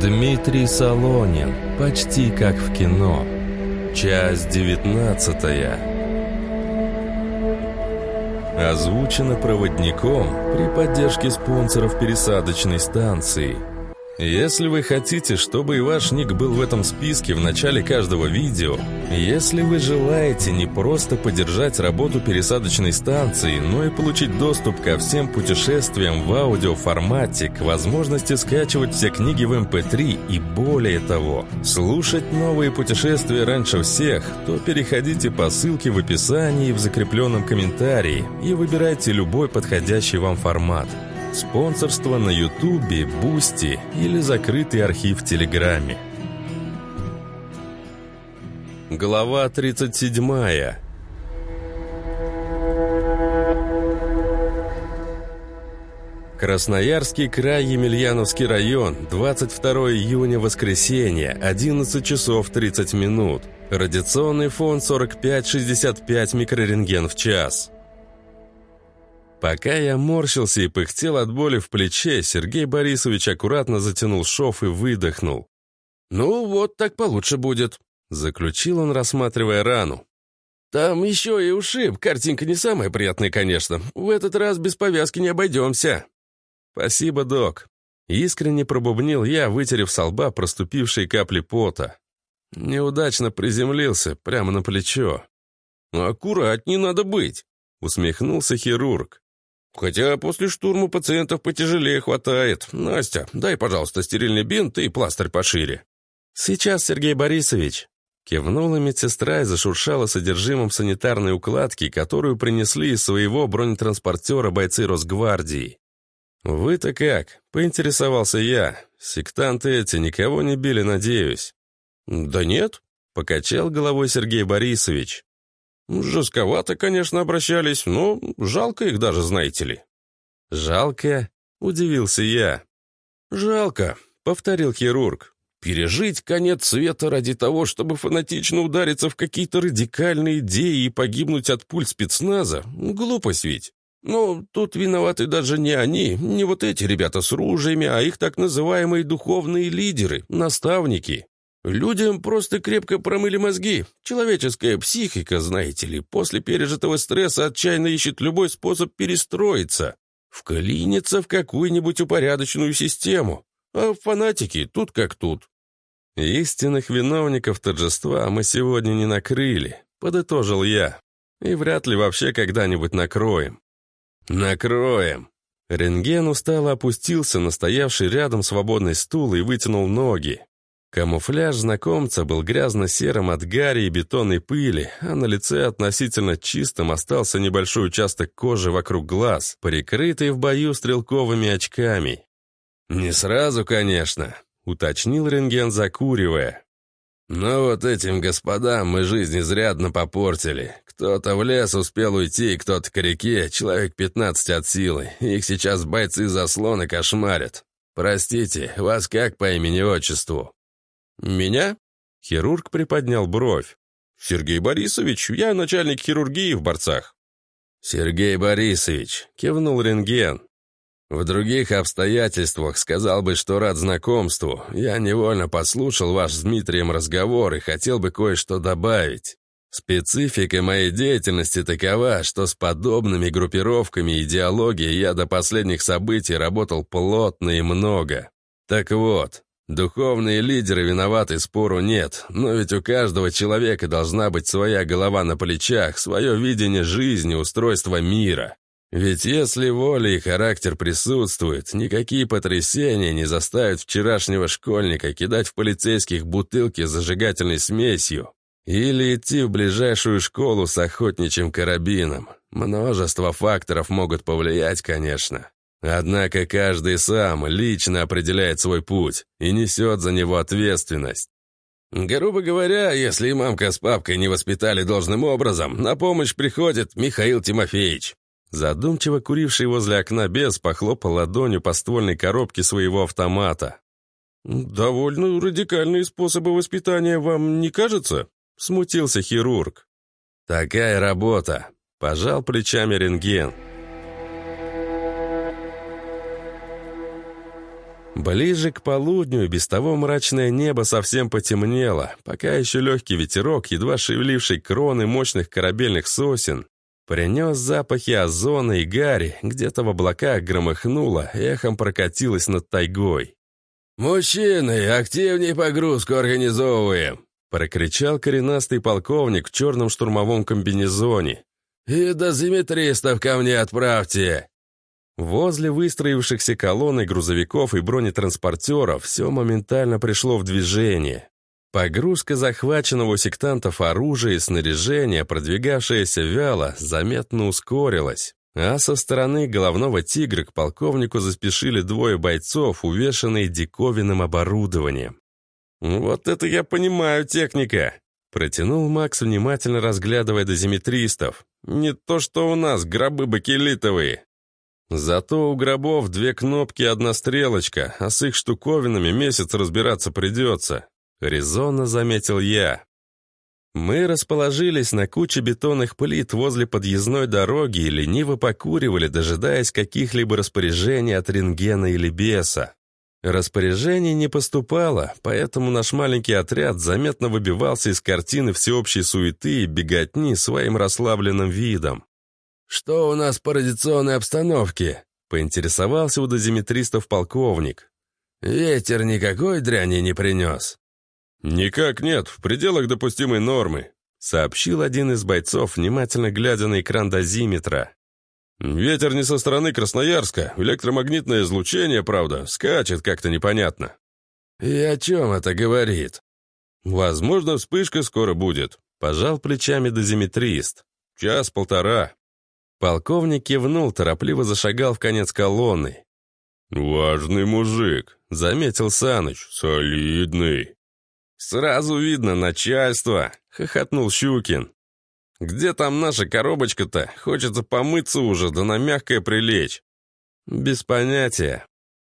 Дмитрий Солонин. Почти как в кино. Часть девятнадцатая. Озвучено проводником при поддержке спонсоров пересадочной станции – если вы хотите, чтобы и ваш ник был в этом списке в начале каждого видео, если вы желаете не просто поддержать работу пересадочной станции, но и получить доступ ко всем путешествиям в аудиоформате, к возможности скачивать все книги в MP3 эм и более того, слушать новые путешествия раньше всех, то переходите по ссылке в описании и в закрепленном комментарии и выбирайте любой подходящий вам формат – Спонсорство на Ютубе, Бусти или закрытый архив в Телеграме. Глава 37 Красноярский край, Емельяновский район, 22 июня, воскресенье, 11 часов 30 минут. Радиационный фон 45-65 микрорентген в час. Пока я морщился и пыхтел от боли в плече, Сергей Борисович аккуратно затянул шов и выдохнул. «Ну, вот так получше будет», — заключил он, рассматривая рану. «Там еще и ушиб. Картинка не самая приятная, конечно. В этот раз без повязки не обойдемся». «Спасибо, док». Искренне пробубнил я, вытерев со лба проступившие капли пота. Неудачно приземлился, прямо на плечо. «Аккуратней надо быть», — усмехнулся хирург. Хотя после штурма пациентов потяжелее хватает. Настя, дай, пожалуйста, стерильный бинт и пластырь пошире. Сейчас, Сергей Борисович. Кивнула медсестра и зашуршала содержимым санитарной укладки, которую принесли из своего бронетранспортера бойцы Росгвардии. «Вы-то как?» — поинтересовался я. «Сектанты эти никого не били, надеюсь». «Да нет», — покачал головой Сергей Борисович. Жестковато, конечно, обращались, но жалко их даже, знаете ли. «Жалко?» — удивился я. «Жалко», — повторил хирург. «Пережить конец света ради того, чтобы фанатично удариться в какие-то радикальные идеи и погибнуть от пуль спецназа? Глупость ведь. Но тут виноваты даже не они, не вот эти ребята с ружьями, а их так называемые духовные лидеры, наставники. Людям просто крепко промыли мозги. Человеческая психика, знаете ли, после пережитого стресса отчаянно ищет любой способ перестроиться, вклиниться в какую-нибудь упорядоченную систему. А фанатики тут как тут. «Истинных виновников торжества мы сегодня не накрыли», — подытожил я. «И вряд ли вообще когда-нибудь накроем». «Накроем!» Рентген устало опустился на стоявший рядом свободный стул и вытянул ноги. Камуфляж знакомца был грязно-серым от гари и бетонной пыли, а на лице относительно чистым остался небольшой участок кожи вокруг глаз, прикрытый в бою стрелковыми очками. «Не сразу, конечно», — уточнил рентген, закуривая. «Но вот этим господам мы жизнь изрядно попортили. Кто-то в лес успел уйти, кто-то к реке, человек пятнадцать от силы. Их сейчас бойцы заслоны кошмарят. Простите, вас как по имени-отчеству?» «Меня?» Хирург приподнял бровь. «Сергей Борисович, я начальник хирургии в борцах». «Сергей Борисович», — кивнул рентген. «В других обстоятельствах сказал бы, что рад знакомству. Я невольно послушал ваш с Дмитрием разговор и хотел бы кое-что добавить. Специфика моей деятельности такова, что с подобными группировками идеологии я до последних событий работал плотно и много. Так вот, Духовные лидеры виноваты, спору нет, но ведь у каждого человека должна быть своя голова на плечах, свое видение жизни, устройство мира. Ведь если воля и характер присутствуют, никакие потрясения не заставят вчерашнего школьника кидать в полицейских бутылки с зажигательной смесью или идти в ближайшую школу с охотничьим карабином. Множество факторов могут повлиять, конечно. Однако каждый сам лично определяет свой путь и несет за него ответственность. Грубо говоря, если мамка с папкой не воспитали должным образом, на помощь приходит Михаил Тимофеевич. Задумчиво куривший возле окна бес похлопал ладонью по ствольной коробке своего автомата. «Довольно радикальные способы воспитания, вам не кажется?» — смутился хирург. «Такая работа», — пожал плечами рентген. Ближе к полудню без того мрачное небо совсем потемнело, пока еще легкий ветерок, едва шевеливший кроны мощных корабельных сосен, принес запахи озона и гари, где-то в облаках громыхнуло, эхом прокатилось над тайгой. «Мужчины, активнее погрузку организовываем!» прокричал коренастый полковник в черном штурмовом комбинезоне. «И дозиметристов ко мне отправьте!» Возле выстроившихся колонны грузовиков и бронетранспортеров все моментально пришло в движение. Погрузка захваченного сектантов оружия и снаряжения, продвигавшаяся вяло, заметно ускорилась. А со стороны головного тигра к полковнику заспешили двое бойцов, увешанные диковинным оборудованием. «Вот это я понимаю, техника!» Протянул Макс, внимательно разглядывая дозиметристов. «Не то, что у нас гробы бакелитовые. Зато у гробов две кнопки и одна стрелочка, а с их штуковинами месяц разбираться придется», — резонно заметил я. Мы расположились на куче бетонных плит возле подъездной дороги и лениво покуривали, дожидаясь каких-либо распоряжений от рентгена или беса. Распоряжений не поступало, поэтому наш маленький отряд заметно выбивался из картины всеобщей суеты и беготни своим расслабленным видом. «Что у нас по радиационной обстановке?» — поинтересовался у дозиметристов полковник. «Ветер никакой дряни не принес?» «Никак нет, в пределах допустимой нормы», — сообщил один из бойцов, внимательно глядя на экран дозиметра. «Ветер не со стороны Красноярска, электромагнитное излучение, правда, скачет как-то непонятно». «И о чем это говорит?» «Возможно, вспышка скоро будет», — пожал плечами дозиметрист. «Час-полтора». Полковник кивнул, торопливо зашагал в конец колонны. «Важный мужик», — заметил Саныч, — «солидный». «Сразу видно начальство», — хохотнул Щукин. «Где там наша коробочка-то? Хочется помыться уже, да на мягкое прилечь». «Без понятия».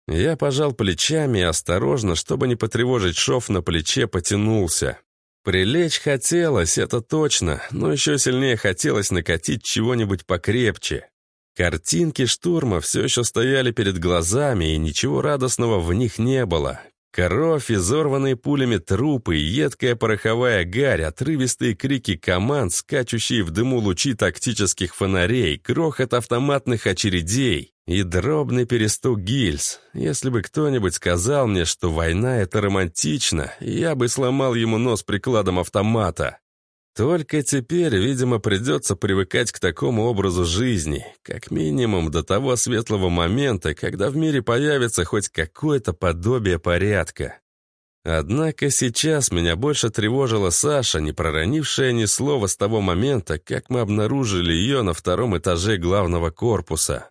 Я пожал плечами и осторожно, чтобы не потревожить шов на плече, потянулся. Прилечь хотелось, это точно, но еще сильнее хотелось накатить чего-нибудь покрепче. Картинки штурма все еще стояли перед глазами, и ничего радостного в них не было. Кровь, изорванные пулями трупы, едкая пороховая гарь, отрывистые крики команд, скачущие в дыму лучи тактических фонарей, крохот автоматных очередей и дробный перестук гильз. Если бы кто-нибудь сказал мне, что война — это романтично, я бы сломал ему нос прикладом автомата. Только теперь, видимо, придется привыкать к такому образу жизни, как минимум до того светлого момента, когда в мире появится хоть какое-то подобие порядка. Однако сейчас меня больше тревожила Саша, не проронившая ни слова с того момента, как мы обнаружили ее на втором этаже главного корпуса.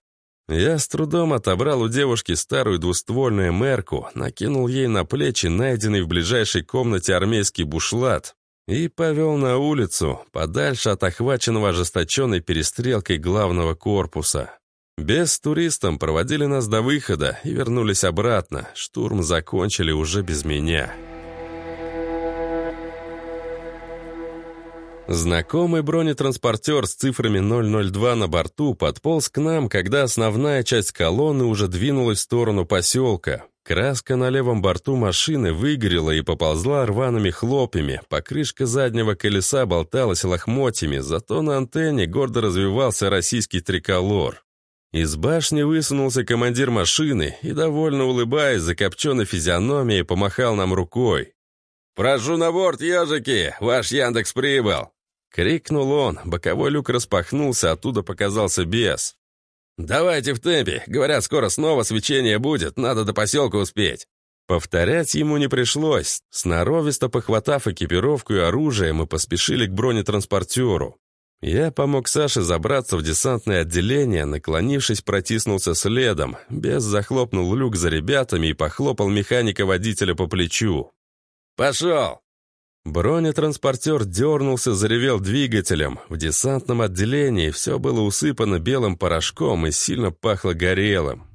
Я с трудом отобрал у девушки старую двуствольную мерку, накинул ей на плечи найденный в ближайшей комнате армейский бушлат, и повел на улицу, подальше от охваченного ожесточенной перестрелкой главного корпуса. Без туристом проводили нас до выхода и вернулись обратно. Штурм закончили уже без меня. Знакомый бронетранспортер с цифрами 002 на борту подполз к нам, когда основная часть колонны уже двинулась в сторону поселка. Краска на левом борту машины выгорела и поползла рваными хлопьями, покрышка заднего колеса болталась лохмотьями, зато на антенне гордо развивался российский триколор. Из башни высунулся командир машины и, довольно улыбаясь, закопченной физиономией помахал нам рукой. «Прошу на борт, ежики! Ваш Яндекс прибыл!» Крикнул он, боковой люк распахнулся, оттуда показался бес. «Давайте в темпе. Говорят, скоро снова свечение будет, надо до поселка успеть». Повторять ему не пришлось. Сноровисто похватав экипировку и оружие, мы поспешили к бронетранспортеру. Я помог Саше забраться в десантное отделение, наклонившись, протиснулся следом. Без захлопнул люк за ребятами и похлопал механика-водителя по плечу. «Пошел!» Бронетранспортер дернулся, заревел двигателем. В десантном отделении все было усыпано белым порошком и сильно пахло горелым.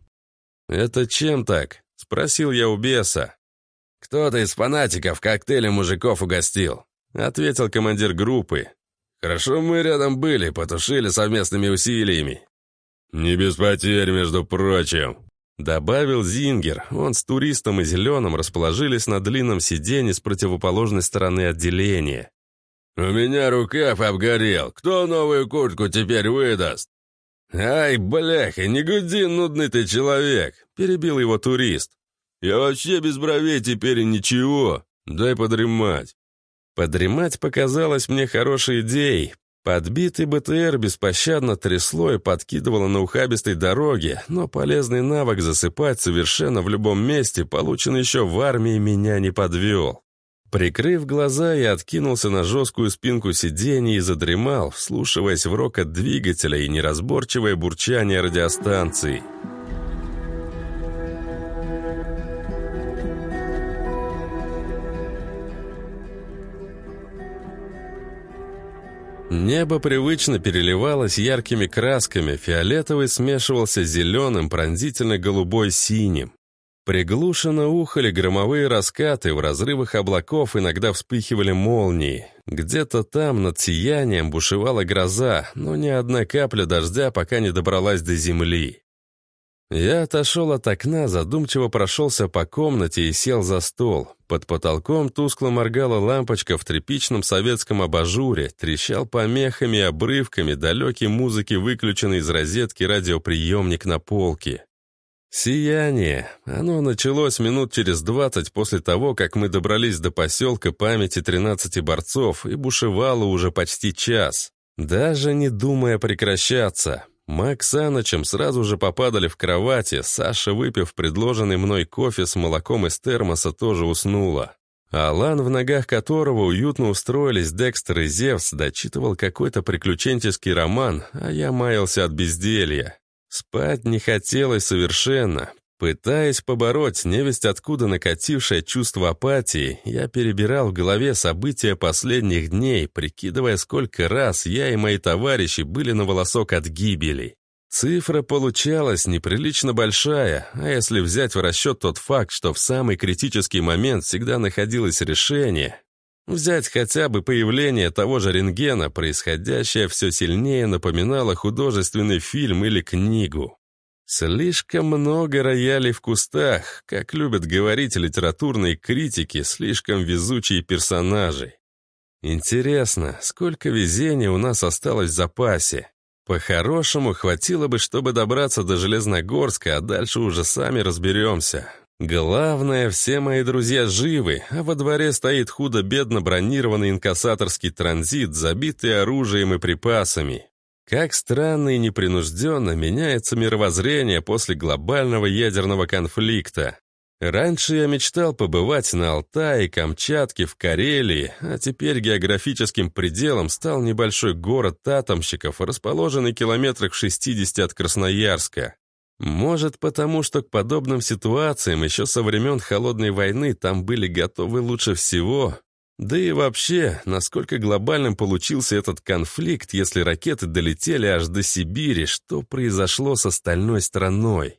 «Это чем так?» — спросил я у беса. «Кто-то из фанатиков коктейлем мужиков угостил», — ответил командир группы. «Хорошо мы рядом были, потушили совместными усилиями». «Не без потерь, между прочим», Добавил Зингер. Он с туристом и зеленым расположились на длинном сиденье с противоположной стороны отделения. «У меня рукав обгорел. Кто новую куртку теперь выдаст?» «Ай, бляха, не гуди, нудный ты человек!» — перебил его турист. «Я вообще без бровей теперь и ничего. Дай подремать». Подремать показалось мне хорошей идеей. Подбитый БТР беспощадно трясло и подкидывало на ухабистой дороге, но полезный навык засыпать совершенно в любом месте, полученный еще в армии, меня не подвел. Прикрыв глаза, я откинулся на жесткую спинку сиденья и задремал, вслушиваясь в рокот двигателя и неразборчивое бурчание радиостанции. Небо привычно переливалось яркими красками, фиолетовый смешивался с зеленым, пронзительно-голубой синим. Приглушенно ухали громовые раскаты, в разрывах облаков иногда вспыхивали молнии. Где-то там над сиянием бушевала гроза, но ни одна капля дождя пока не добралась до земли. Я отошел от окна, задумчиво прошелся по комнате и сел за стол. Под потолком тускло моргала лампочка в тряпичном советском абажуре, трещал помехами и обрывками далекой музыки, выключенный из розетки радиоприемник на полке. Сияние. Оно началось минут через двадцать после того, как мы добрались до поселка памяти тринадцати борцов и бушевало уже почти час. Даже не думая прекращаться. Макс с Аночем сразу же попадали в кровати, Саша, выпив предложенный мной кофе с молоком из термоса, тоже уснула. Алан, в ногах которого уютно устроились Декстер и Зевс, дочитывал какой-то приключенческий роман, а я маялся от безделья. Спать не хотелось совершенно. Пытаясь побороть невесть откуда накатившее чувство апатии, я перебирал в голове события последних дней, прикидывая, сколько раз я и мои товарищи были на волосок от гибели. Цифра получалась неприлично большая, а если взять в расчет тот факт, что в самый критический момент всегда находилось решение, Взять хотя бы появление того же рентгена, происходящее все сильнее напоминало художественный фильм или книгу. Слишком много роялей в кустах, как любят говорить литературные критики, слишком везучие персонажи. Интересно, сколько везения у нас осталось в запасе? По-хорошему, хватило бы, чтобы добраться до Железногорска, а дальше уже сами разберемся. Главное, все мои друзья живы, а во дворе стоит худо-бедно бронированный инкассаторский транзит, забитый оружием и припасами. Как странно и непринужденно меняется мировоззрение после глобального ядерного конфликта. Раньше я мечтал побывать на Алтае, Камчатке, в Карелии, а теперь географическим пределом стал небольшой город Татомщиков, расположенный километрах в 60 от Красноярска. Может, потому что к подобным ситуациям еще со времен Холодной войны там были готовы лучше всего. Да и вообще, насколько глобальным получился этот конфликт, если ракеты долетели аж до Сибири, что произошло с остальной страной?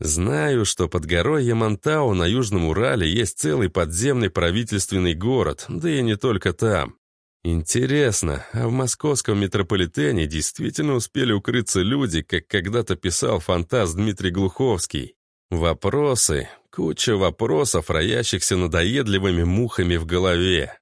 Знаю, что под горой Ямантау на Южном Урале есть целый подземный правительственный город, да и не только там. Интересно, а в московском метрополитене действительно успели укрыться люди, как когда-то писал фантаст Дмитрий Глуховский? Вопросы, куча вопросов, роящихся надоедливыми мухами в голове.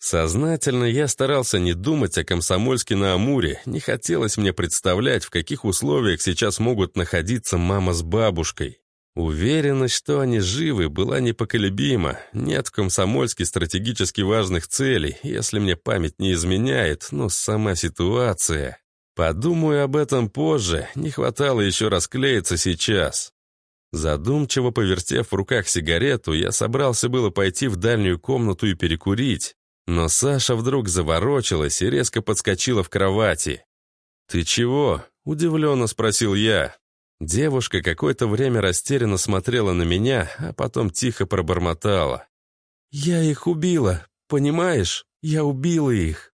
Сознательно я старался не думать о Комсомольске на Амуре, не хотелось мне представлять, в каких условиях сейчас могут находиться мама с бабушкой. Уверенность, что они живы, была непоколебима. Нет в Комсомольске стратегически важных целей, если мне память не изменяет, но сама ситуация. Подумаю об этом позже, не хватало еще расклеиться сейчас. Задумчиво повертев в руках сигарету, я собрался было пойти в дальнюю комнату и перекурить, но Саша вдруг заворочилась и резко подскочила в кровати. «Ты чего?» – удивленно спросил я. Девушка какое-то время растерянно смотрела на меня, а потом тихо пробормотала. «Я их убила, понимаешь? Я убила их».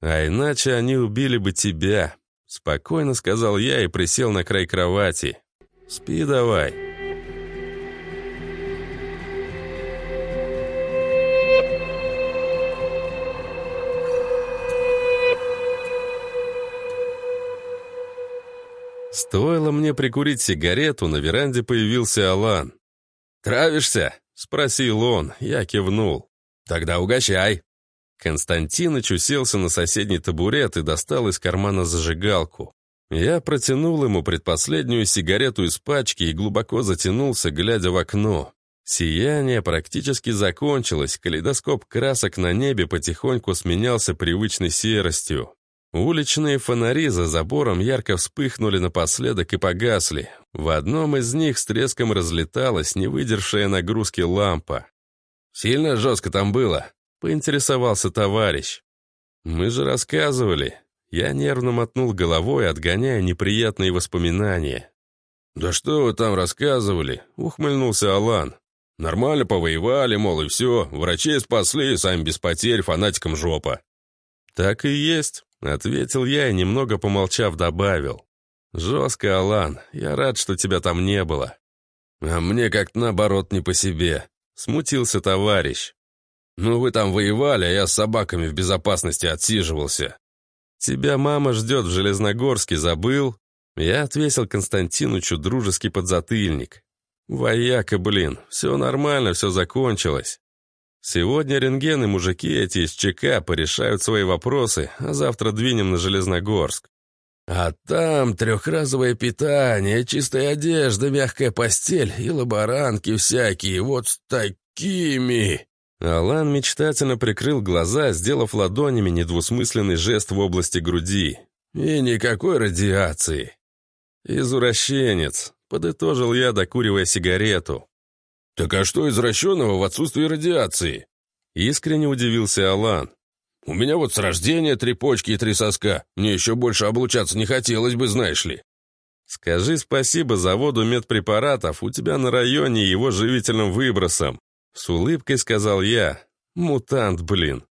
«А иначе они убили бы тебя», — спокойно сказал я и присел на край кровати. «Спи давай». Стоило мне прикурить сигарету, на веранде появился Алан. «Травишься?» — спросил он. Я кивнул. «Тогда угощай». Константиныч уселся на соседний табурет и достал из кармана зажигалку. Я протянул ему предпоследнюю сигарету из пачки и глубоко затянулся, глядя в окно. Сияние практически закончилось, калейдоскоп красок на небе потихоньку сменялся привычной серостью. Уличные фонари за забором ярко вспыхнули напоследок и погасли. В одном из них с треском разлеталась не выдержавшая нагрузки лампа. «Сильно жестко там было?» — поинтересовался товарищ. «Мы же рассказывали». Я нервно мотнул головой, отгоняя неприятные воспоминания. «Да что вы там рассказывали?» — ухмыльнулся Алан. «Нормально повоевали, мол, и все. Врачей спасли, сами без потерь, фанатикам жопа». «Так и есть», — ответил я и, немного помолчав, добавил. «Жестко, Алан. Я рад, что тебя там не было». «А мне как-то наоборот не по себе», — смутился товарищ. «Ну, вы там воевали, а я с собаками в безопасности отсиживался». «Тебя мама ждет в Железногорске, забыл?» Я отвесил Константинучу дружеский подзатыльник. «Вояка, блин, все нормально, все закончилось. Сегодня рентген и мужики эти из ЧК порешают свои вопросы, а завтра двинем на Железногорск. А там трехразовое питание, чистая одежда, мягкая постель и лаборанки всякие, вот с такими...» Алан мечтательно прикрыл глаза, сделав ладонями недвусмысленный жест в области груди. «И никакой радиации». «Извращенец», — подытожил я, докуривая сигарету. «Так а что извращенного в отсутствии радиации?» Искренне удивился Алан. «У меня вот с рождения три почки и три соска. Мне еще больше облучаться не хотелось бы, знаешь ли». «Скажи спасибо заводу медпрепаратов, у тебя на районе его живительным выбросом», с улыбкой сказал я. «Мутант, блин».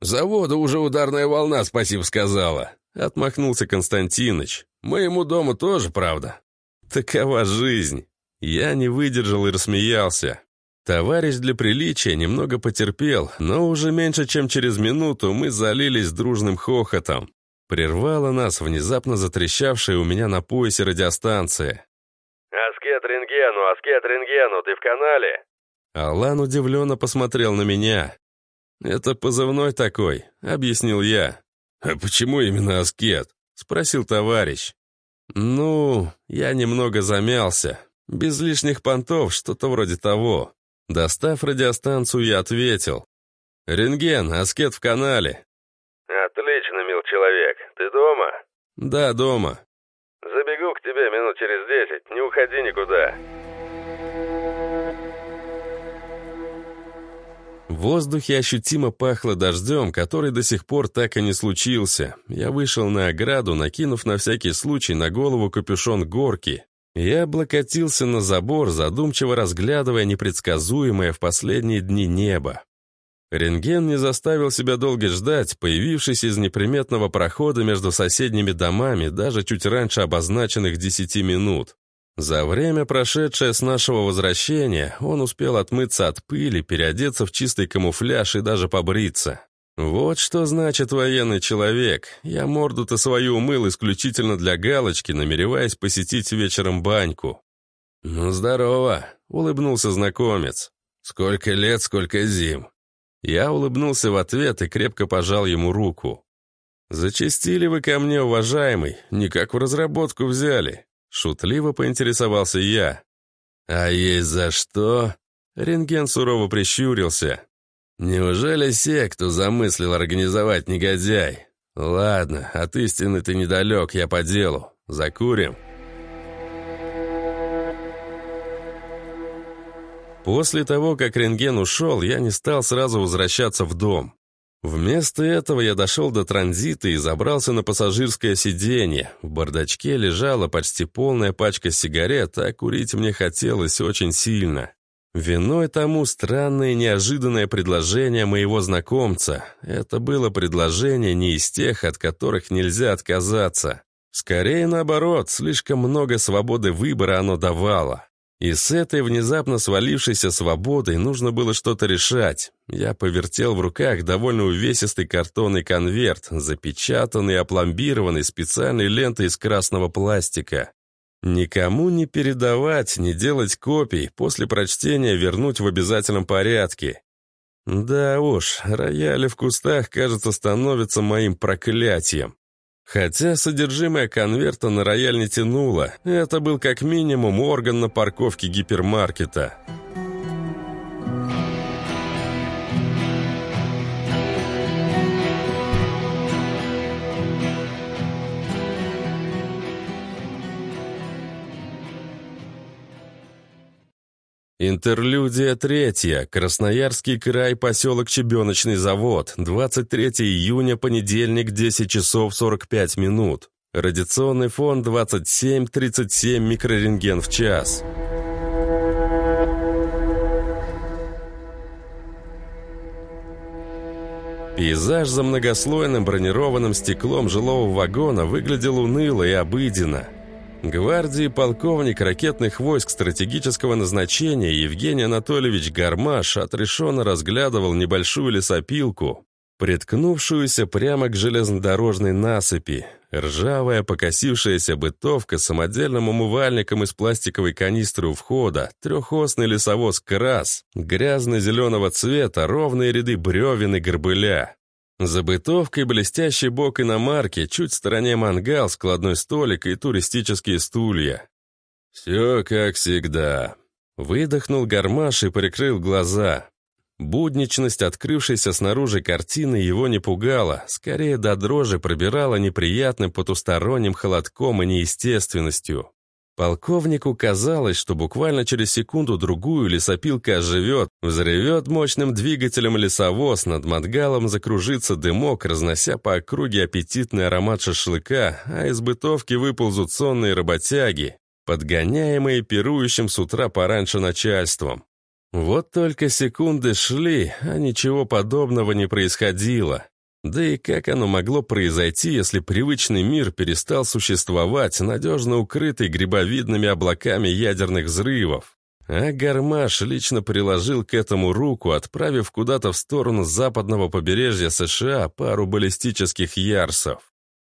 «Заводу уже ударная волна, спасибо сказала», — отмахнулся Константиныч. «Моему дому тоже, правда». «Такова жизнь». Я не выдержал и рассмеялся. Товарищ для приличия немного потерпел, но уже меньше, чем через минуту мы залились дружным хохотом. Прервала нас внезапно затрещавшая у меня на поясе радиостанция. «Аскет рентгену, аскет рентгену, ты в канале?» Алан удивленно посмотрел на меня. «Это позывной такой», — объяснил я. «А почему именно аскет?» — спросил товарищ. «Ну, я немного замялся. Без лишних понтов, что-то вроде того». Достав радиостанцию, я ответил. «Рентген, аскет в канале». «Отлично, мил человек. Ты дома?» «Да, дома». «Забегу к тебе минут через десять. Не уходи никуда». В воздухе ощутимо пахло дождем, который до сих пор так и не случился. Я вышел на ограду, накинув на всякий случай на голову капюшон горки. Я облокотился на забор, задумчиво разглядывая непредсказуемое в последние дни небо. Рентген не заставил себя долго ждать, появившись из неприметного прохода между соседними домами даже чуть раньше обозначенных десяти минут. За время, прошедшее с нашего возвращения, он успел отмыться от пыли, переодеться в чистый камуфляж и даже побриться. Вот что значит военный человек. Я морду-то свою умыл исключительно для галочки, намереваясь посетить вечером баньку. «Ну, здорово», — улыбнулся знакомец. «Сколько лет, сколько зим». Я улыбнулся в ответ и крепко пожал ему руку. «Зачастили вы ко мне, уважаемый, никак в разработку взяли. Шутливо поинтересовался я. «А есть за что?» Рентген сурово прищурился. «Неужели секту замыслил организовать негодяй? Ладно, от истины ты недалек, я по делу. Закурим». После того, как рентген ушел, я не стал сразу возвращаться в дом. Вместо этого я дошел до транзита и забрался на пассажирское сиденье. В бардачке лежала почти полная пачка сигарет, а курить мне хотелось очень сильно. Виной тому странное неожиданное предложение моего знакомца. Это было предложение не из тех, от которых нельзя отказаться. Скорее наоборот, слишком много свободы выбора оно давало. И с этой внезапно свалившейся свободой нужно было что-то решать. Я повертел в руках довольно увесистый картонный конверт, запечатанный и опломбированный специальной лентой из красного пластика. Никому не передавать, не делать копий, после прочтения вернуть в обязательном порядке. Да уж, рояли в кустах, кажется, становятся моим проклятием. Хотя содержимое конверта на рояль не тянуло, это был как минимум орган на парковке гипермаркета. Интерлюдия третья. Красноярский край, поселок Чебеночный завод. 23 июня, понедельник, 10 часов 45 минут. Радиационный фон 27-37 микрорентген в час. Пейзаж за многослойным бронированным стеклом жилого вагона выглядел уныло и обыденно. Гвардии полковник ракетных войск стратегического назначения Евгений Анатольевич Гармаш отрешенно разглядывал небольшую лесопилку, приткнувшуюся прямо к железнодорожной насыпи. Ржавая покосившаяся бытовка с самодельным умывальником из пластиковой канистры у входа, трехосный лесовоз «Крас», грязно-зеленого цвета, ровные ряды бревен и горбыля. За бытовкой блестящий бок иномарки, чуть в стороне мангал, складной столик и туристические стулья. «Все как всегда». Выдохнул гармаш и прикрыл глаза. Будничность, открывшейся снаружи картины, его не пугала, скорее до дрожи пробирала неприятным потусторонним холодком и неестественностью. Полковнику казалось, что буквально через секунду-другую лесопилка оживет, взревет мощным двигателем лесовоз, над мадгалом закружится дымок, разнося по округе аппетитный аромат шашлыка, а из бытовки выползут сонные работяги, подгоняемые пирующим с утра пораньше начальством. Вот только секунды шли, а ничего подобного не происходило. Да и как оно могло произойти, если привычный мир перестал существовать, надежно укрытый грибовидными облаками ядерных взрывов? А Гармаш лично приложил к этому руку, отправив куда-то в сторону западного побережья США пару баллистических ярсов.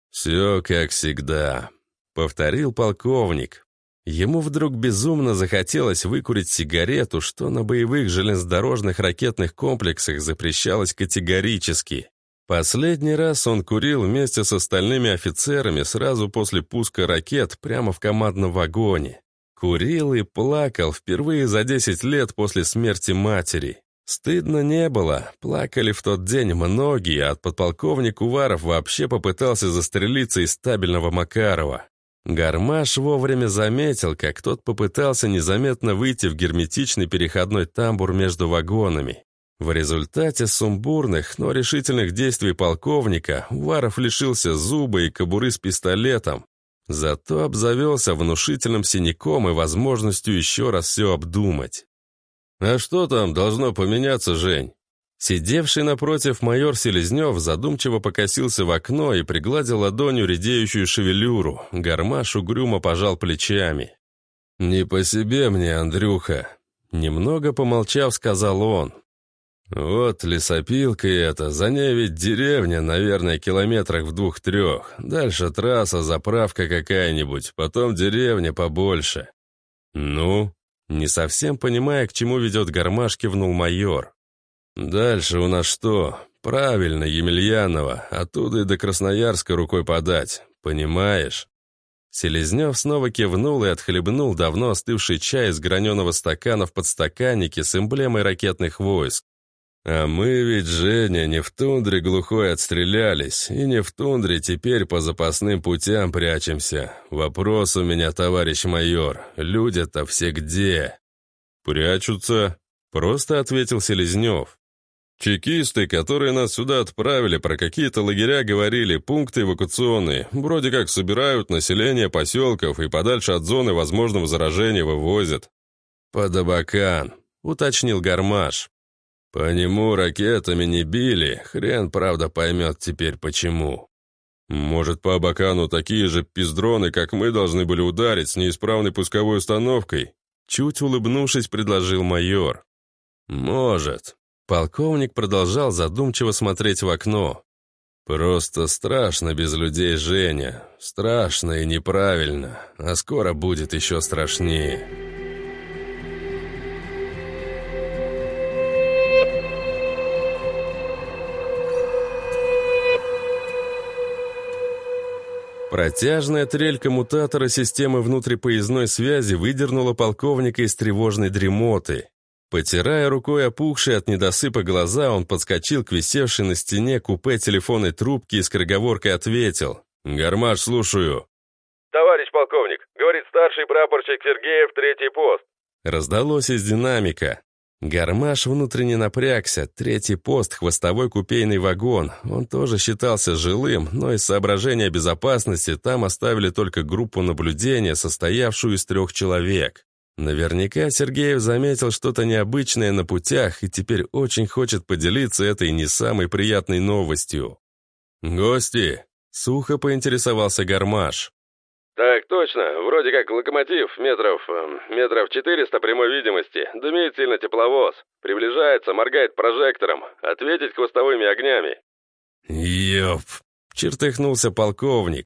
«Все как всегда», — повторил полковник. Ему вдруг безумно захотелось выкурить сигарету, что на боевых железнодорожных ракетных комплексах запрещалось категорически. Последний раз он курил вместе с остальными офицерами сразу после пуска ракет прямо в командном вагоне. Курил и плакал впервые за 10 лет после смерти матери. Стыдно не было, плакали в тот день многие, а подполковник Уваров вообще попытался застрелиться из стабильного Макарова. Гармаш вовремя заметил, как тот попытался незаметно выйти в герметичный переходной тамбур между вагонами. В результате сумбурных, но решительных действий полковника Уваров лишился зуба и кобуры с пистолетом, зато обзавелся внушительным синяком и возможностью еще раз все обдумать. «А что там должно поменяться, Жень?» Сидевший напротив майор Селезнев задумчиво покосился в окно и пригладил ладонью редеющую шевелюру. Гармаш угрюмо пожал плечами. «Не по себе мне, Андрюха», — немного помолчав, сказал он. «Вот лесопилка эта, за ней ведь деревня, наверное, километрах в двух-трех. Дальше трасса, заправка какая-нибудь, потом деревня побольше». «Ну?» Не совсем понимая, к чему ведет гармаш, кивнул майор. «Дальше у нас что? Правильно, Емельянова. Оттуда и до Красноярска рукой подать. Понимаешь?» Селезнев снова кивнул и отхлебнул давно остывший чай из граненого стакана в подстаканнике с эмблемой ракетных войск. А мы ведь, Женя, не в тундре глухой отстрелялись, и не в тундре теперь по запасным путям прячемся. Вопрос у меня, товарищ майор, люди-то все где? Прячутся, просто ответил Селезнев. Чекисты, которые нас сюда отправили, про какие-то лагеря говорили, пункты эвакуационные, вроде как собирают население поселков и подальше от зоны возможного заражения вывозят. «Под Абакан», — уточнил Гармаш. По нему ракетами не били, хрен, правда, поймет теперь почему. Может, по Абакану такие же пиздроны, как мы, должны были ударить с неисправной пусковой установкой? Чуть улыбнувшись, предложил майор. «Может». Полковник продолжал задумчиво смотреть в окно. «Просто страшно без людей, Женя. Страшно и неправильно. А скоро будет еще страшнее». Протяжная трель коммутатора системы внутрипоездной связи выдернула полковника из тревожной дремоты. Потирая рукой опухшие от недосыпа глаза, он подскочил к висевшей на стене купе телефонной трубки и скороговоркой ответил. «Гармаш, слушаю». «Товарищ полковник, говорит старший прапорщик Сергеев, третий пост». Раздалось из динамика. Гармаш внутренне напрягся. Третий пост, хвостовой купейный вагон. Он тоже считался жилым, но из соображения безопасности там оставили только группу наблюдения, состоявшую из трех человек. Наверняка Сергеев заметил что-то необычное на путях и теперь очень хочет поделиться этой не самой приятной новостью. «Гости!» — сухо поинтересовался Гармаш. «Так точно. Вроде как локомотив, метров... Э, метров 400 прямой видимости. Дымит сильно тепловоз. Приближается, моргает прожектором. Ответить хвостовыми огнями». «Ёп!» — чертыхнулся полковник.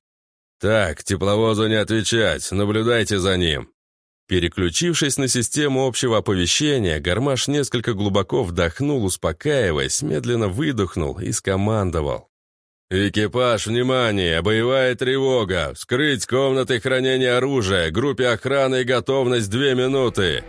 «Так, тепловозу не отвечать. Наблюдайте за ним». Переключившись на систему общего оповещения, Гармаш несколько глубоко вдохнул, успокаиваясь, медленно выдохнул и скомандовал. «Экипаж, внимание! Боевая тревога! Вскрыть комнаты хранения оружия! Группе охраны и готовность две минуты!»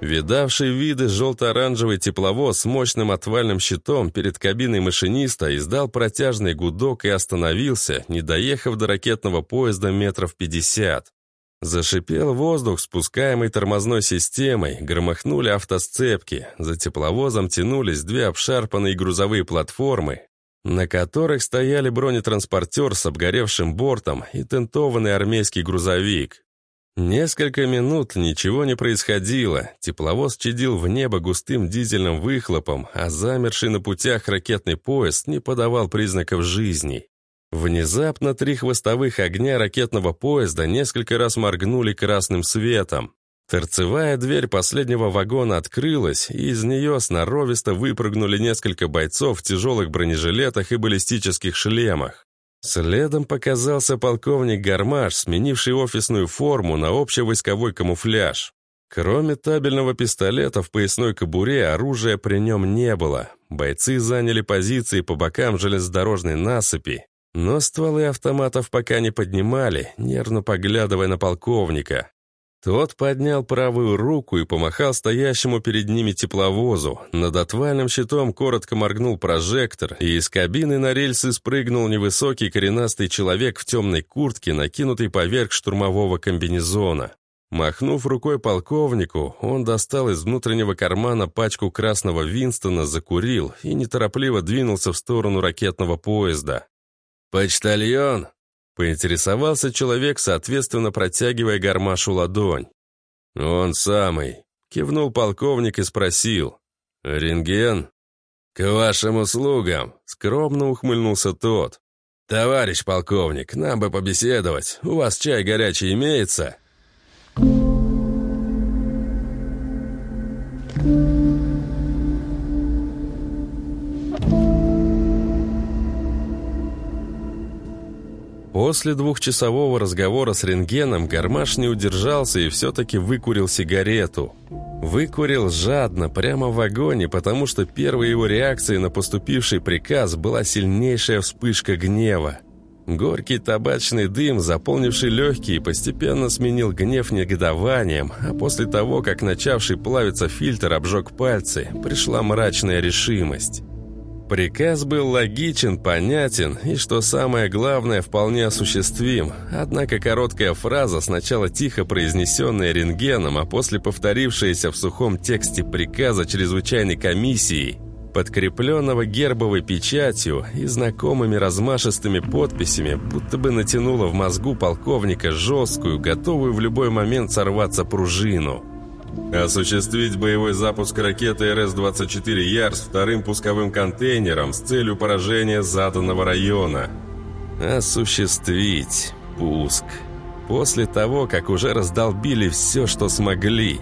Видавший виды желто-оранжевый тепловоз с мощным отвальным щитом перед кабиной машиниста издал протяжный гудок и остановился, не доехав до ракетного поезда метров пятьдесят. Зашипел воздух, спускаемый тормозной системой, громыхнули автосцепки, за тепловозом тянулись две обшарпанные грузовые платформы, на которых стояли бронетранспортер с обгоревшим бортом и тентованный армейский грузовик. Несколько минут ничего не происходило, тепловоз чадил в небо густым дизельным выхлопом, а замерший на путях ракетный поезд не подавал признаков жизни. Внезапно три хвостовых огня ракетного поезда несколько раз моргнули красным светом. Торцевая дверь последнего вагона открылась, и из нее сноровисто выпрыгнули несколько бойцов в тяжелых бронежилетах и баллистических шлемах. Следом показался полковник Гармаш, сменивший офисную форму на общевойсковой камуфляж. Кроме табельного пистолета в поясной кобуре, оружия при нем не было. Бойцы заняли позиции по бокам железнодорожной насыпи, но стволы автоматов пока не поднимали, нервно поглядывая на полковника. Тот поднял правую руку и помахал стоящему перед ними тепловозу. Над отвальным щитом коротко моргнул прожектор, и из кабины на рельсы спрыгнул невысокий коренастый человек в темной куртке, накинутый поверх штурмового комбинезона. Махнув рукой полковнику, он достал из внутреннего кармана пачку красного Винстона, закурил и неторопливо двинулся в сторону ракетного поезда. «Почтальон!» — поинтересовался человек, соответственно протягивая гармашу ладонь. «Он самый!» — кивнул полковник и спросил. «Рентген?» «К вашим услугам!» — скромно ухмыльнулся тот. «Товарищ полковник, нам бы побеседовать. У вас чай горячий имеется?» После двухчасового разговора с рентгеном Гармаш не удержался и все-таки выкурил сигарету. Выкурил жадно, прямо в вагоне, потому что первой его реакцией на поступивший приказ была сильнейшая вспышка гнева. Горький табачный дым, заполнивший легкие, постепенно сменил гнев негодованием, а после того, как начавший плавиться фильтр обжег пальцы, пришла мрачная решимость. Приказ был логичен, понятен и, что самое главное, вполне осуществим. Однако короткая фраза, сначала тихо произнесенная рентгеном, а после повторившаяся в сухом тексте приказа чрезвычайной комиссии, подкрепленного гербовой печатью и знакомыми размашистыми подписями, будто бы натянула в мозгу полковника жесткую, готовую в любой момент сорваться пружину. Осуществить боевой запуск ракеты РС-24 «Ярс» вторым пусковым контейнером с целью поражения заданного района. Осуществить пуск. После того, как уже раздолбили все, что смогли.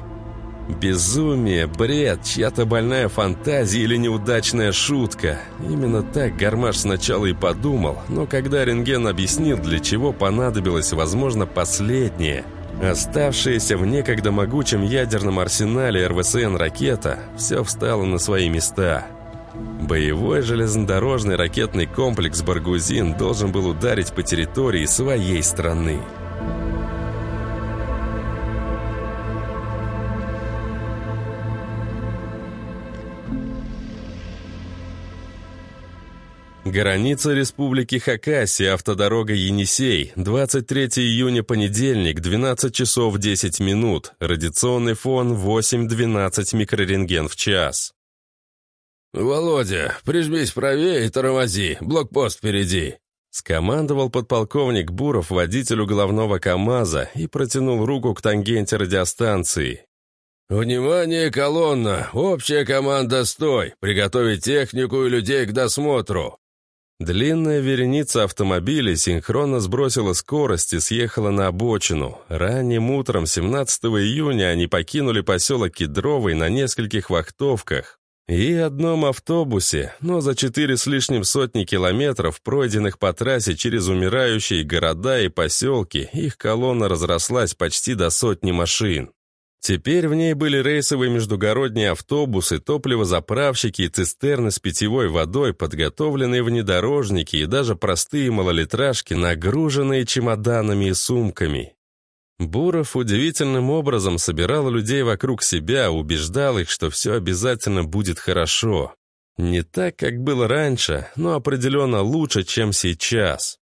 Безумие, бред, чья-то больная фантазия или неудачная шутка. Именно так Гармаш сначала и подумал, но когда рентген объяснил, для чего понадобилось, возможно, последнее, оставшаяся в некогда могучем ядерном арсенале РВСН ракета, все встало на свои места. Боевой железнодорожный ракетный комплекс «Баргузин» должен был ударить по территории своей страны. Граница Республики Хакасия, автодорога Енисей, 23 июня, понедельник, 12 часов 10 минут, радиационный фон 8-12 микрорентген в час. «Володя, прижмись правее и тормози, блокпост впереди!» Скомандовал подполковник Буров водителю головного КАМАЗа и протянул руку к тангенте радиостанции. «Внимание, колонна! Общая команда «Стой!» Приготовить технику и людей к досмотру!» Длинная вереница автомобилей синхронно сбросила скорость и съехала на обочину. Ранним утром 17 июня они покинули поселок Кедровый на нескольких вахтовках. И одном автобусе, но за четыре с лишним сотни километров, пройденных по трассе через умирающие города и поселки, их колонна разрослась почти до сотни машин. Теперь в ней были рейсовые междугородние автобусы, топливозаправщики и цистерны с питьевой водой, подготовленные внедорожники и даже простые малолитражки, нагруженные чемоданами и сумками. Буров удивительным образом собирал людей вокруг себя, убеждал их, что все обязательно будет хорошо. Не так, как было раньше, но определенно лучше, чем сейчас.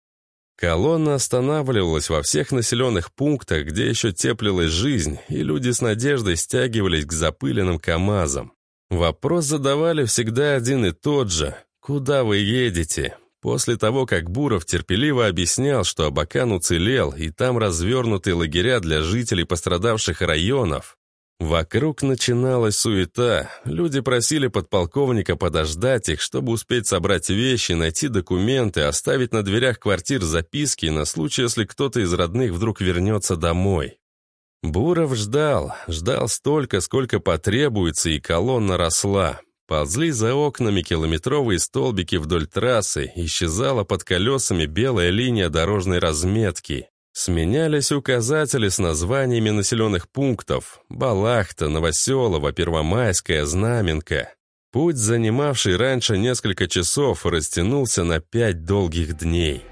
Колонна останавливалась во всех населенных пунктах, где еще теплилась жизнь, и люди с надеждой стягивались к запыленным КАМАЗам. Вопрос задавали всегда один и тот же. «Куда вы едете?» После того, как Буров терпеливо объяснял, что Абакан уцелел, и там развернуты лагеря для жителей пострадавших районов, Вокруг начиналась суета. Люди просили подполковника подождать их, чтобы успеть собрать вещи, найти документы, оставить на дверях квартир записки на случай, если кто-то из родных вдруг вернется домой. Буров ждал, ждал столько, сколько потребуется, и колонна росла. Ползли за окнами километровые столбики вдоль трассы, исчезала под колесами белая линия дорожной разметки. Сменялись указатели с названиями населенных пунктов Балахта, Новоселово, Первомайская, Знаменка. Путь, занимавший раньше несколько часов, растянулся на пять долгих дней.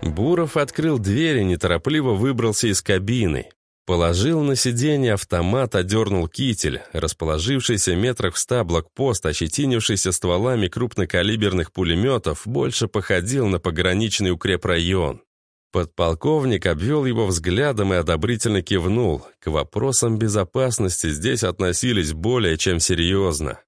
Буров открыл дверь и неторопливо выбрался из кабины. Положил на сиденье автомат, одернул китель, расположившийся метрах в ста блокпост, ощетинившийся стволами крупнокалиберных пулеметов, больше походил на пограничный укрепрайон. Подполковник обвел его взглядом и одобрительно кивнул. К вопросам безопасности здесь относились более чем серьезно.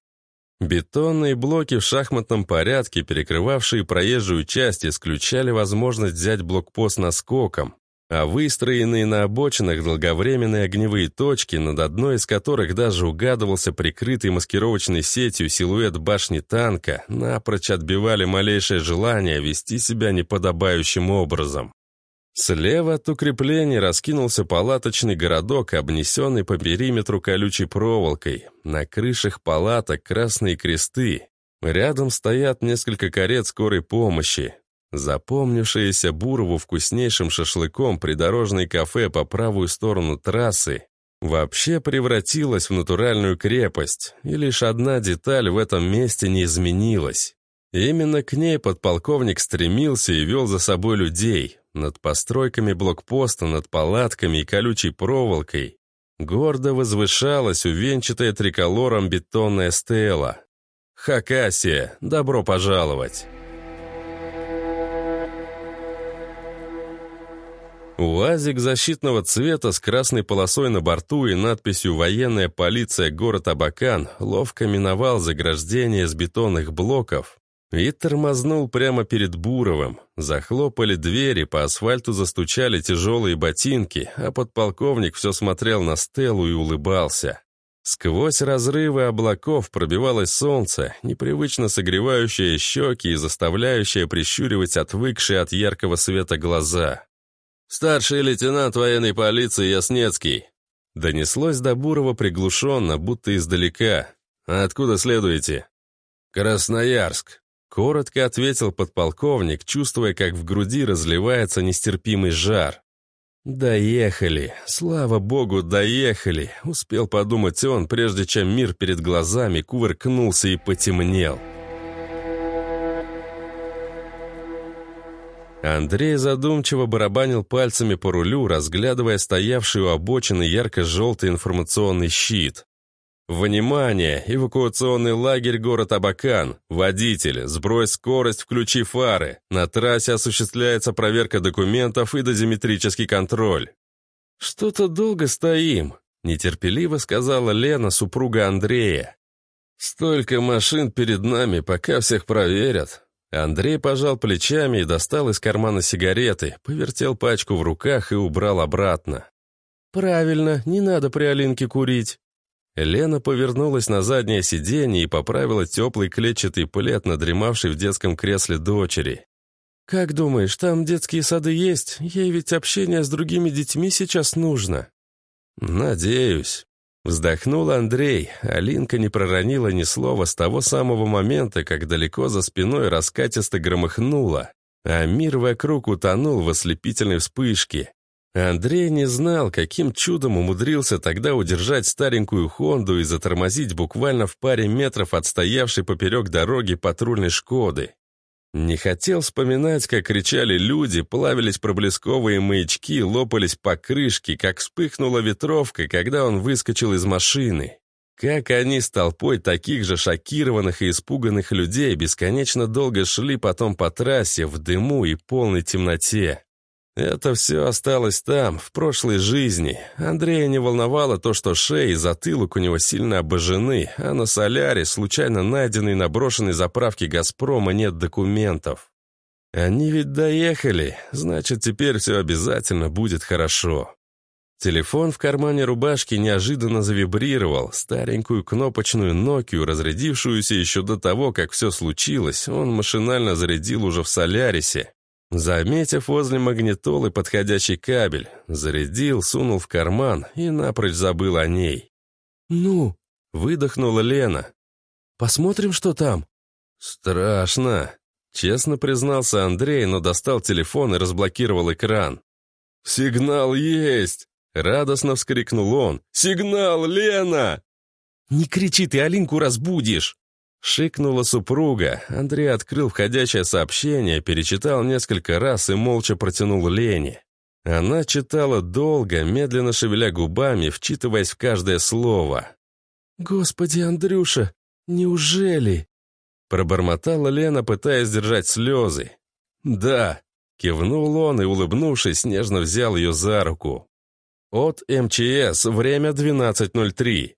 Бетонные блоки в шахматном порядке, перекрывавшие проезжую часть, исключали возможность взять блокпост наскоком, а выстроенные на обочинах долговременные огневые точки, над одной из которых даже угадывался прикрытый маскировочной сетью силуэт башни танка, напрочь отбивали малейшее желание вести себя неподобающим образом. Слева от укреплений раскинулся палаточный городок, обнесенный по периметру колючей проволокой. На крышах палаток красные кресты. Рядом стоят несколько карет скорой помощи. Запомнившееся Бурову вкуснейшим шашлыком придорожное кафе по правую сторону трассы вообще превратилось в натуральную крепость, и лишь одна деталь в этом месте не изменилась. Именно к ней подполковник стремился и вел за собой людей. Над постройками блокпоста, над палатками и колючей проволокой гордо возвышалась увенчатая триколором бетонная стела. «Хакасия, добро пожаловать!» УАЗик защитного цвета с красной полосой на борту и надписью «Военная полиция город Абакан» ловко миновал заграждение из бетонных блоков и тормознул прямо перед Буровым. Захлопали двери, по асфальту застучали тяжелые ботинки, а подполковник все смотрел на Стеллу и улыбался. Сквозь разрывы облаков пробивалось солнце, непривычно согревающее щеки и заставляющее прищуривать отвыкшие от яркого света глаза. «Старший лейтенант военной полиции Яснецкий!» Донеслось до Бурова приглушенно, будто издалека. «А откуда следуете?» «Красноярск», — коротко ответил подполковник, чувствуя, как в груди разливается нестерпимый жар. «Доехали! Слава богу, доехали!» — успел подумать он, прежде чем мир перед глазами кувыркнулся и потемнел. Андрей задумчиво барабанил пальцами по рулю, разглядывая стоявший у обочины ярко-желтый информационный щит. Внимание! Эвакуационный лагерь город Абакан. Водитель, сбрось скорость, включи фары. На трассе осуществляется проверка документов и дозиметрический контроль. Что-то долго стоим, нетерпеливо сказала Лена, супруга Андрея. Столько машин перед нами, пока всех проверят. Андрей пожал плечами и достал из кармана сигареты, повертел пачку в руках и убрал обратно. «Правильно, не надо при Алинке курить», Лена повернулась на заднее сиденье и поправила теплый клетчатый плед, надремавший в детском кресле дочери. «Как думаешь, там детские сады есть? Ей ведь общение с другими детьми сейчас нужно». «Надеюсь». Вздохнул Андрей. Алинка не проронила ни слова с того самого момента, как далеко за спиной раскатисто громыхнуло, а мир вокруг утонул в ослепительной вспышке. Андрей не знал, каким чудом умудрился тогда удержать старенькую «Хонду» и затормозить буквально в паре метров от стоявшей поперек дороги патрульной «Шкоды». Не хотел вспоминать, как кричали люди, плавились проблесковые маячки, лопались покрышки, как вспыхнула ветровка, когда он выскочил из машины. Как они с толпой таких же шокированных и испуганных людей бесконечно долго шли потом по трассе в дыму и полной темноте. Это все осталось там, в прошлой жизни. Андрея не волновало то, что шея и затылок у него сильно обожжены, а на соляре, случайно найденной на брошенной заправке «Газпрома», нет документов. Они ведь доехали, значит, теперь все обязательно будет хорошо. Телефон в кармане рубашки неожиданно завибрировал. Старенькую кнопочную Nokia, разрядившуюся еще до того, как все случилось, он машинально зарядил уже в Солярисе. Заметив возле магнитолы подходящий кабель, зарядил, сунул в карман и напрочь забыл о ней. «Ну?» — выдохнула Лена. «Посмотрим, что там?» «Страшно», — честно признался Андрей, но достал телефон и разблокировал экран. «Сигнал есть!» — радостно вскрикнул он. «Сигнал, Лена!» «Не кричи, ты Алинку разбудишь!» Шикнула супруга. Андрей открыл входящее сообщение, перечитал несколько раз и молча протянул Лене. Она читала долго, медленно шевеля губами, вчитываясь в каждое слово. «Господи, Андрюша, неужели?» Пробормотала Лена, пытаясь держать слезы. «Да», — кивнул он и, улыбнувшись, нежно взял ее за руку. От МЧС, время 12.03.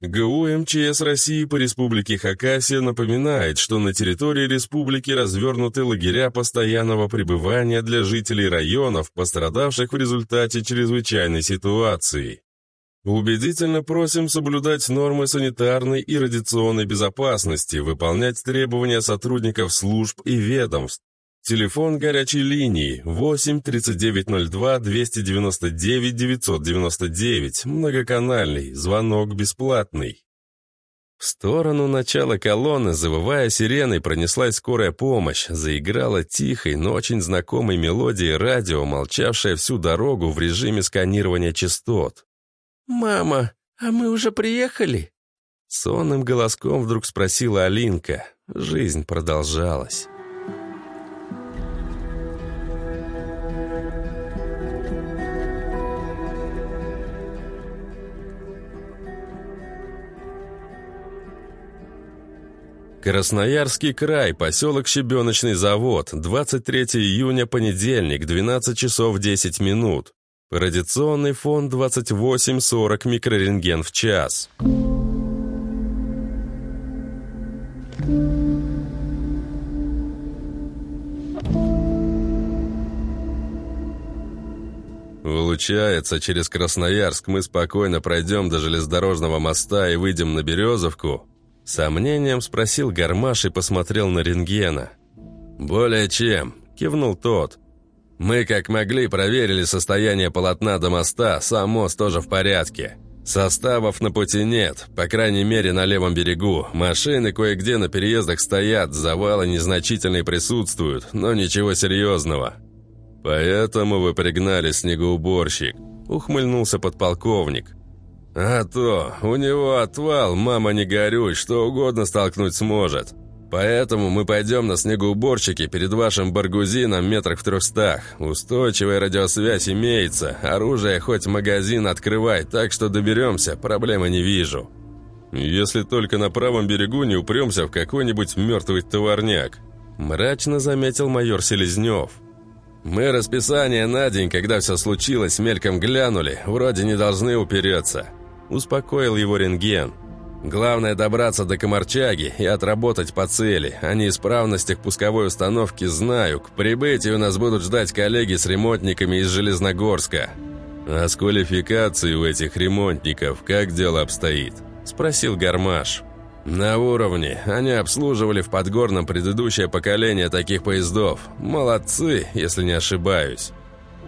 ГУ МЧС России по Республике Хакасия напоминает, что на территории республики развернуты лагеря постоянного пребывания для жителей районов, пострадавших в результате чрезвычайной ситуации. Убедительно просим соблюдать нормы санитарной и радиационной безопасности, выполнять требования сотрудников служб и ведомств, Телефон горячей линии 8 3902 299 999, многоканальный, звонок бесплатный. В сторону начала колонны, завывая сиреной, пронеслась скорая помощь, заиграла тихой, но очень знакомой мелодией радио, молчавшая всю дорогу в режиме сканирования частот. «Мама, а мы уже приехали?» Сонным голоском вдруг спросила Алинка. Жизнь продолжалась. Красноярский край, поселок Щебеночный завод, 23 июня, понедельник, 12 часов 10 минут. Радиационный фон 28-40 микрорентген в час. Получается, через Красноярск мы спокойно пройдем до железнодорожного моста и выйдем на Березовку? Сомнением спросил Гармаш и посмотрел на рентгена. «Более чем», — кивнул тот. «Мы как могли проверили состояние полотна до моста, сам мост тоже в порядке. Составов на пути нет, по крайней мере на левом берегу. Машины кое-где на переездах стоят, завалы незначительные присутствуют, но ничего серьезного. «Поэтому вы пригнали снегоуборщик», — ухмыльнулся подполковник. «А то, у него отвал, мама не горюй, что угодно столкнуть сможет. Поэтому мы пойдем на снегоуборщике перед вашим баргузином метрах в трехстах. Устойчивая радиосвязь имеется, оружие хоть магазин открывай, так что доберемся, проблемы не вижу». «Если только на правом берегу не упремся в какой-нибудь мертвый товарняк», мрачно заметил майор Селезнев. «Мы расписание на день, когда все случилось, мельком глянули, вроде не должны упереться», – успокоил его рентген. «Главное добраться до Комарчаги и отработать по цели. О неисправностях пусковой установки знаю. К прибытию нас будут ждать коллеги с ремонтниками из Железногорска». «А с квалификацией у этих ремонтников как дело обстоит?» – спросил Гармаш. «На уровне. Они обслуживали в Подгорном предыдущее поколение таких поездов. Молодцы, если не ошибаюсь».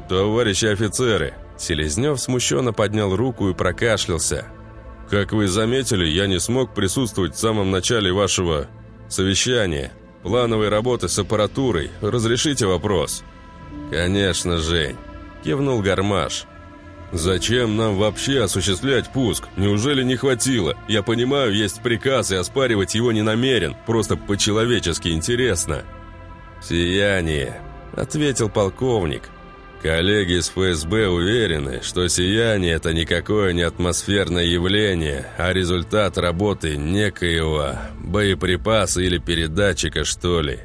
«Товарищи офицеры!» Селезнев смущенно поднял руку и прокашлялся. «Как вы заметили, я не смог присутствовать в самом начале вашего совещания. Плановой работы с аппаратурой. Разрешите вопрос?» «Конечно, Жень», – кивнул Гармаш. «Зачем нам вообще осуществлять пуск? Неужели не хватило? Я понимаю, есть приказ, и оспаривать его не намерен. Просто по-человечески интересно». «Сияние», — ответил полковник. «Коллеги из ФСБ уверены, что сияние — это никакое не атмосферное явление, а результат работы некоего боеприпаса или передатчика, что ли.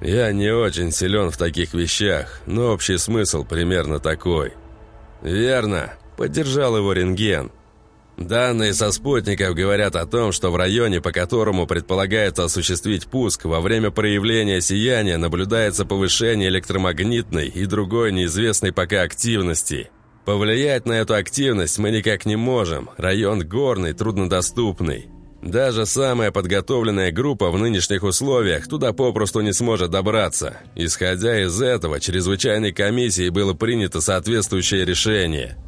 Я не очень силен в таких вещах, но общий смысл примерно такой». «Верно», — поддержал его рентген. Данные со спутников говорят о том, что в районе, по которому предполагается осуществить пуск, во время проявления сияния наблюдается повышение электромагнитной и другой неизвестной пока активности. Повлиять на эту активность мы никак не можем, район горный, труднодоступный. Даже самая подготовленная группа в нынешних условиях туда попросту не сможет добраться. Исходя из этого, чрезвычайной комиссией было принято соответствующее решение.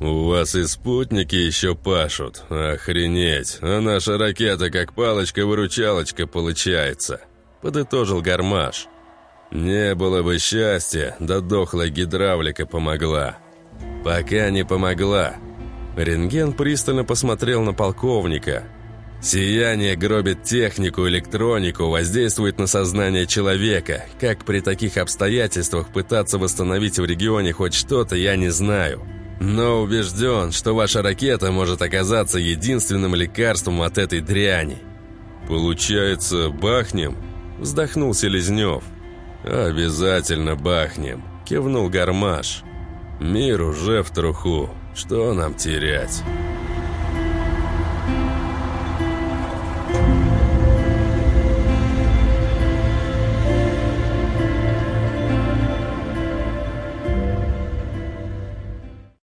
«У вас и спутники еще пашут. Охренеть! А наша ракета как палочка-выручалочка получается», — подытожил Гармаш. «Не было бы счастья, да дохлая гидравлика помогла». «Пока не помогла». Рентген пристально посмотрел на полковника — Сияние гробит технику, электронику, воздействует на сознание человека. Как при таких обстоятельствах пытаться восстановить в регионе хоть что-то, я не знаю. Но убежден, что ваша ракета может оказаться единственным лекарством от этой дряни. «Получается, бахнем?» – вздохнул Селезнев. «Обязательно бахнем», – кивнул Гармаш. «Мир уже в труху. Что нам терять?»